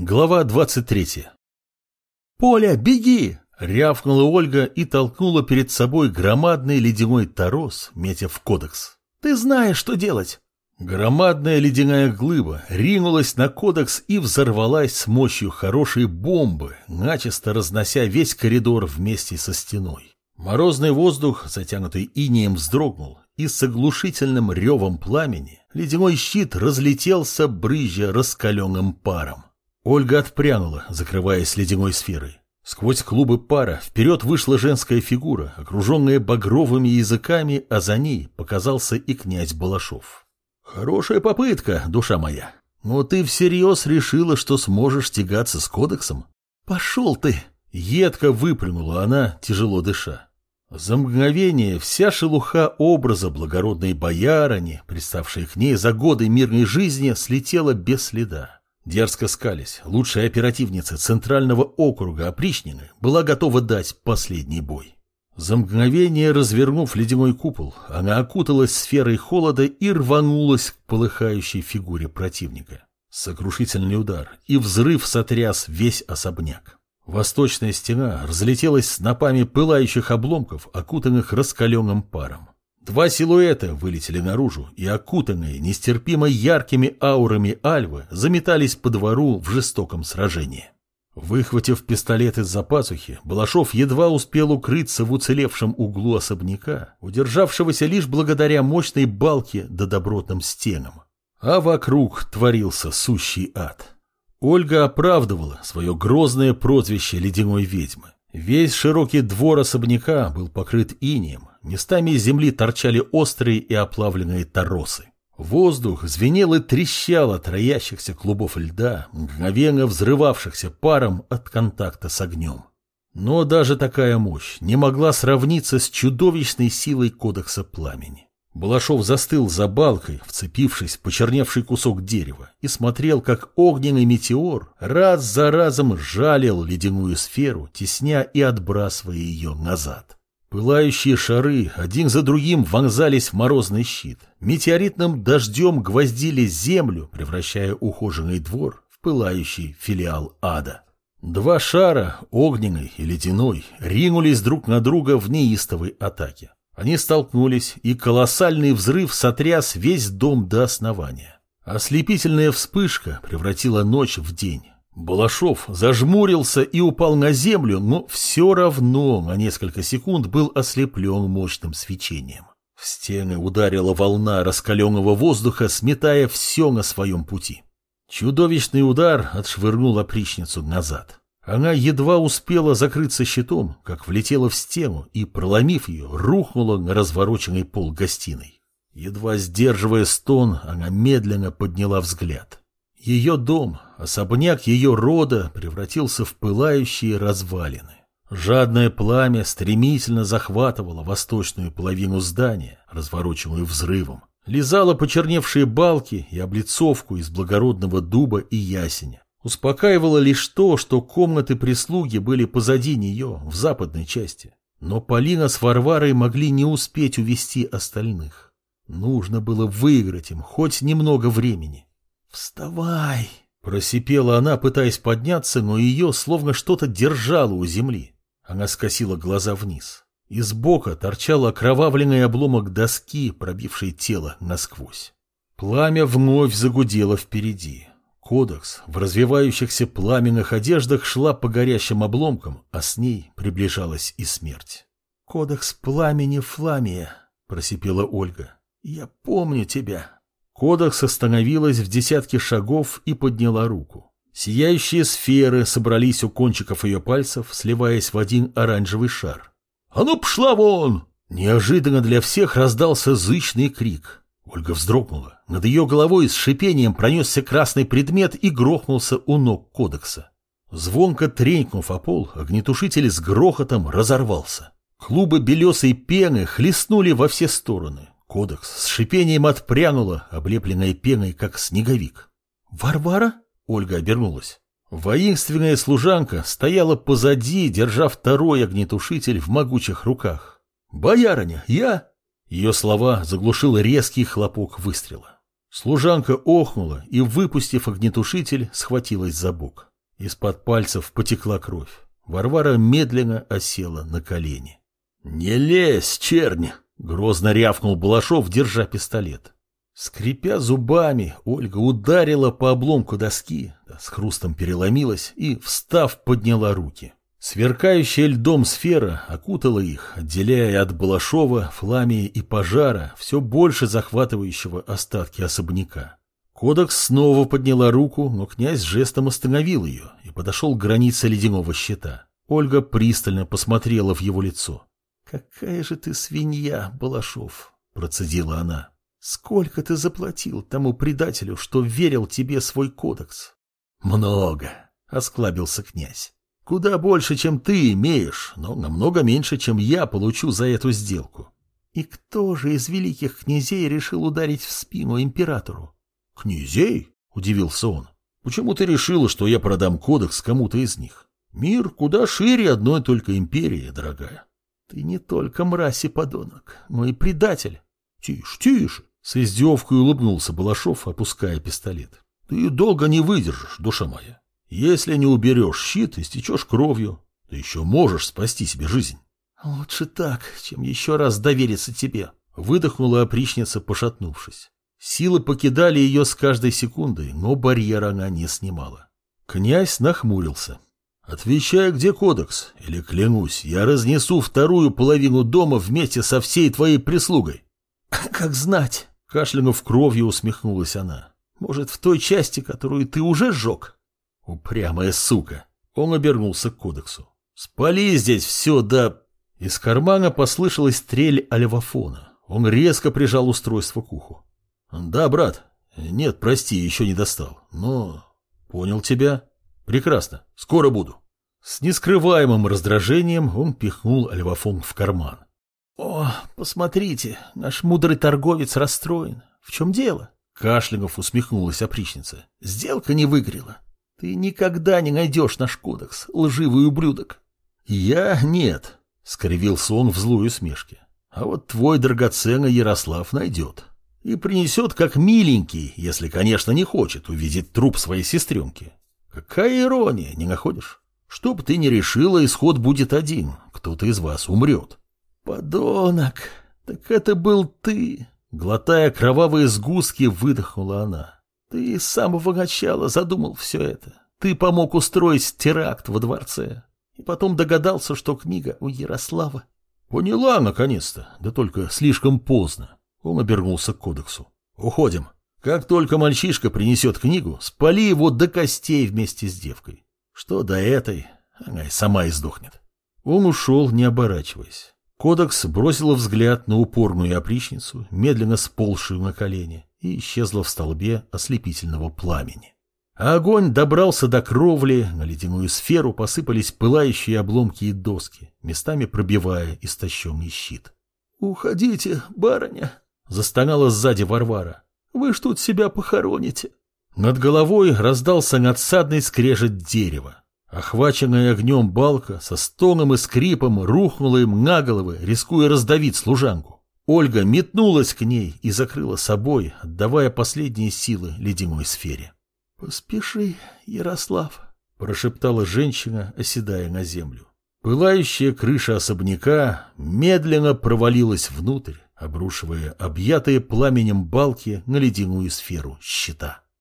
Глава 23. «Поля, беги!» — рявкнула Ольга и толкнула перед собой громадный ледяной торос, метя в кодекс. «Ты знаешь, что делать!» Громадная ледяная глыба ринулась на кодекс и взорвалась с мощью хорошей бомбы, начисто разнося весь коридор вместе со стеной. Морозный воздух, затянутый инеем, вздрогнул, и с оглушительным ревом пламени ледяной щит разлетелся, брызжа раскаленным паром. Ольга отпрянула, закрываясь ледяной сферой. Сквозь клубы пара вперед вышла женская фигура, окруженная багровыми языками, а за ней показался и князь Балашов. «Хорошая попытка, душа моя. Но ты всерьез решила, что сможешь тягаться с кодексом? Пошел ты!» Едко выплюнула она, тяжело дыша. За мгновение вся шелуха образа благородной боярыни, представшей к ней за годы мирной жизни, слетела без следа. Дерзко скались, лучшая оперативница Центрального округа опричнины была готова дать последний бой. За мгновение развернув ледяной купол, она окуталась сферой холода и рванулась к полыхающей фигуре противника. Сокрушительный удар и взрыв сотряс весь особняк. Восточная стена разлетелась снопами пылающих обломков, окутанных раскаленным паром. Два силуэта вылетели наружу и, окутанные нестерпимо яркими аурами Альвы, заметались по двору в жестоком сражении. Выхватив пистолет из-за пазухи, Балашов едва успел укрыться в уцелевшем углу особняка, удержавшегося лишь благодаря мощной балке да добротным стенам. А вокруг творился сущий ад. Ольга оправдывала свое грозное прозвище ледяной ведьмы. Весь широкий двор особняка был покрыт инием, Местами из земли торчали острые и оплавленные торосы. Воздух звенел и трещал от роящихся клубов льда, мгновенно взрывавшихся паром от контакта с огнем. Но даже такая мощь не могла сравниться с чудовищной силой кодекса пламени. Балашов застыл за балкой, вцепившись в почерневший кусок дерева, и смотрел, как огненный метеор раз за разом жалил ледяную сферу, тесня и отбрасывая ее назад. Пылающие шары один за другим вонзались в морозный щит. Метеоритным дождем гвоздили землю, превращая ухоженный двор в пылающий филиал ада. Два шара, огненный и ледяной, ринулись друг на друга в неистовой атаке. Они столкнулись, и колоссальный взрыв сотряс весь дом до основания. Ослепительная вспышка превратила ночь в день. Балашов зажмурился и упал на землю, но все равно на несколько секунд был ослеплен мощным свечением. В стены ударила волна раскаленного воздуха, сметая все на своем пути. Чудовищный удар отшвырнул опричницу назад. Она едва успела закрыться щитом, как влетела в стену и, проломив ее, рухнула на развороченный пол гостиной. Едва сдерживая стон, она медленно подняла взгляд. Ее дом, особняк ее рода превратился в пылающие развалины. Жадное пламя стремительно захватывало восточную половину здания, развороченную взрывом, лизало почерневшие балки и облицовку из благородного дуба и ясеня. Успокаивало лишь то, что комнаты прислуги были позади нее, в западной части. Но Полина с Варварой могли не успеть увести остальных. Нужно было выиграть им хоть немного времени. «Вставай!» – просипела она, пытаясь подняться, но ее словно что-то держало у земли. Она скосила глаза вниз. Из бока торчал окровавленный обломок доски, пробивший тело насквозь. Пламя вновь загудело впереди. Кодекс в развивающихся пламенных одеждах шла по горящим обломкам, а с ней приближалась и смерть. «Кодекс пламени Фламия», — просипела Ольга. «Я помню тебя». Кодекс остановилась в десятке шагов и подняла руку. Сияющие сферы собрались у кончиков ее пальцев, сливаясь в один оранжевый шар. «А ну, пшла вон!» Неожиданно для всех раздался зычный крик. Ольга вздрогнула. Над ее головой с шипением пронесся красный предмет и грохнулся у ног кодекса. Звонко тренькнув о пол, огнетушитель с грохотом разорвался. Клубы белесой пены хлестнули во все стороны. Кодекс с шипением отпрянула, облепленная пеной, как снеговик. «Варвара?» — Ольга обернулась. Воинственная служанка стояла позади, держа второй огнетушитель в могучих руках. «Боярыня, я...» Ее слова заглушил резкий хлопок выстрела. Служанка охнула и, выпустив огнетушитель, схватилась за бок. Из-под пальцев потекла кровь. Варвара медленно осела на колени. «Не лезь, чернь!» — грозно рявкнул Балашов, держа пистолет. Скрипя зубами, Ольга ударила по обломку доски, с хрустом переломилась и, встав, подняла руки. Сверкающая льдом сфера окутала их, отделяя от Балашова, Фламии и пожара, все больше захватывающего остатки особняка. Кодекс снова подняла руку, но князь жестом остановил ее и подошел к границе ледяного щита. Ольга пристально посмотрела в его лицо. «Какая же ты свинья, Балашов!» – процедила она. Сколько ты заплатил тому предателю, что верил тебе свой кодекс? Много, осклабился князь. Куда больше, чем ты имеешь, но намного меньше, чем я получу за эту сделку. И кто же из великих князей решил ударить в спину императору? Князей? Удивился он. Почему ты решила, что я продам кодекс кому-то из них? Мир куда шире одной только империи, дорогая. Ты не только мразь и подонок, но и предатель. Тише, тише. С издевкой улыбнулся Балашов, опуская пистолет. Ты долго не выдержишь, душа моя. Если не уберешь щит, истечешь кровью. Ты еще можешь спасти себе жизнь. Лучше так, чем еще раз довериться тебе. Выдохнула опричница, пошатнувшись. Силы покидали ее с каждой секундой, но барьера она не снимала. Князь нахмурился. «Отвечай, где кодекс, или, клянусь, я разнесу вторую половину дома вместе со всей твоей прислугой». «Как знать!» — кашлянув кровью усмехнулась она. «Может, в той части, которую ты уже сжег?» «Упрямая сука!» Он обернулся к кодексу. «Спали здесь все, да...» Из кармана послышалась трель альвафона. Он резко прижал устройство к уху. «Да, брат. Нет, прости, еще не достал. Но... Понял тебя. Прекрасно. Скоро буду». С нескрываемым раздражением он пихнул альвафон в карман. «О, посмотрите, наш мудрый торговец расстроен. В чем дело?» Кашлянув усмехнулась опричница. «Сделка не выгорела. Ты никогда не найдешь наш кодекс, лживый ублюдок». «Я нет», — скривился он в злой усмешке. «А вот твой драгоценный Ярослав найдет. И принесет как миленький, если, конечно, не хочет увидеть труп своей сестренки. Какая ирония, не находишь? Чтоб ты не решила, исход будет один. Кто-то из вас умрет. «Подонок! Так это был ты!» Глотая кровавые сгустки, выдохнула она. «Ты с самого начала задумал все это. Ты помог устроить теракт во дворце. И потом догадался, что книга у Ярослава». «Поняла, наконец-то, да только слишком поздно». Он обернулся к кодексу. «Уходим. Как только мальчишка принесет книгу, спали его до костей вместе с девкой. Что до этой, она и сама издохнет». Он ушел, не оборачиваясь. Кодекс бросила взгляд на упорную опричницу, медленно сползшую на колени, и исчезла в столбе ослепительного пламени. А огонь добрался до кровли, на ледяную сферу посыпались пылающие обломки и доски, местами пробивая истощенный щит. «Уходите, барыня!» — застонала сзади Варвара. «Вы ж тут себя похороните!» Над головой раздался надсадный скрежет дерева. Охваченная огнем балка со стоном и скрипом рухнула им на головы, рискуя раздавить служанку. Ольга метнулась к ней и закрыла собой, отдавая последние силы ледяной сфере. «Поспеши, Ярослав», — прошептала женщина, оседая на землю. Пылающая крыша особняка медленно провалилась внутрь, обрушивая объятые пламенем балки на ледяную сферу щита.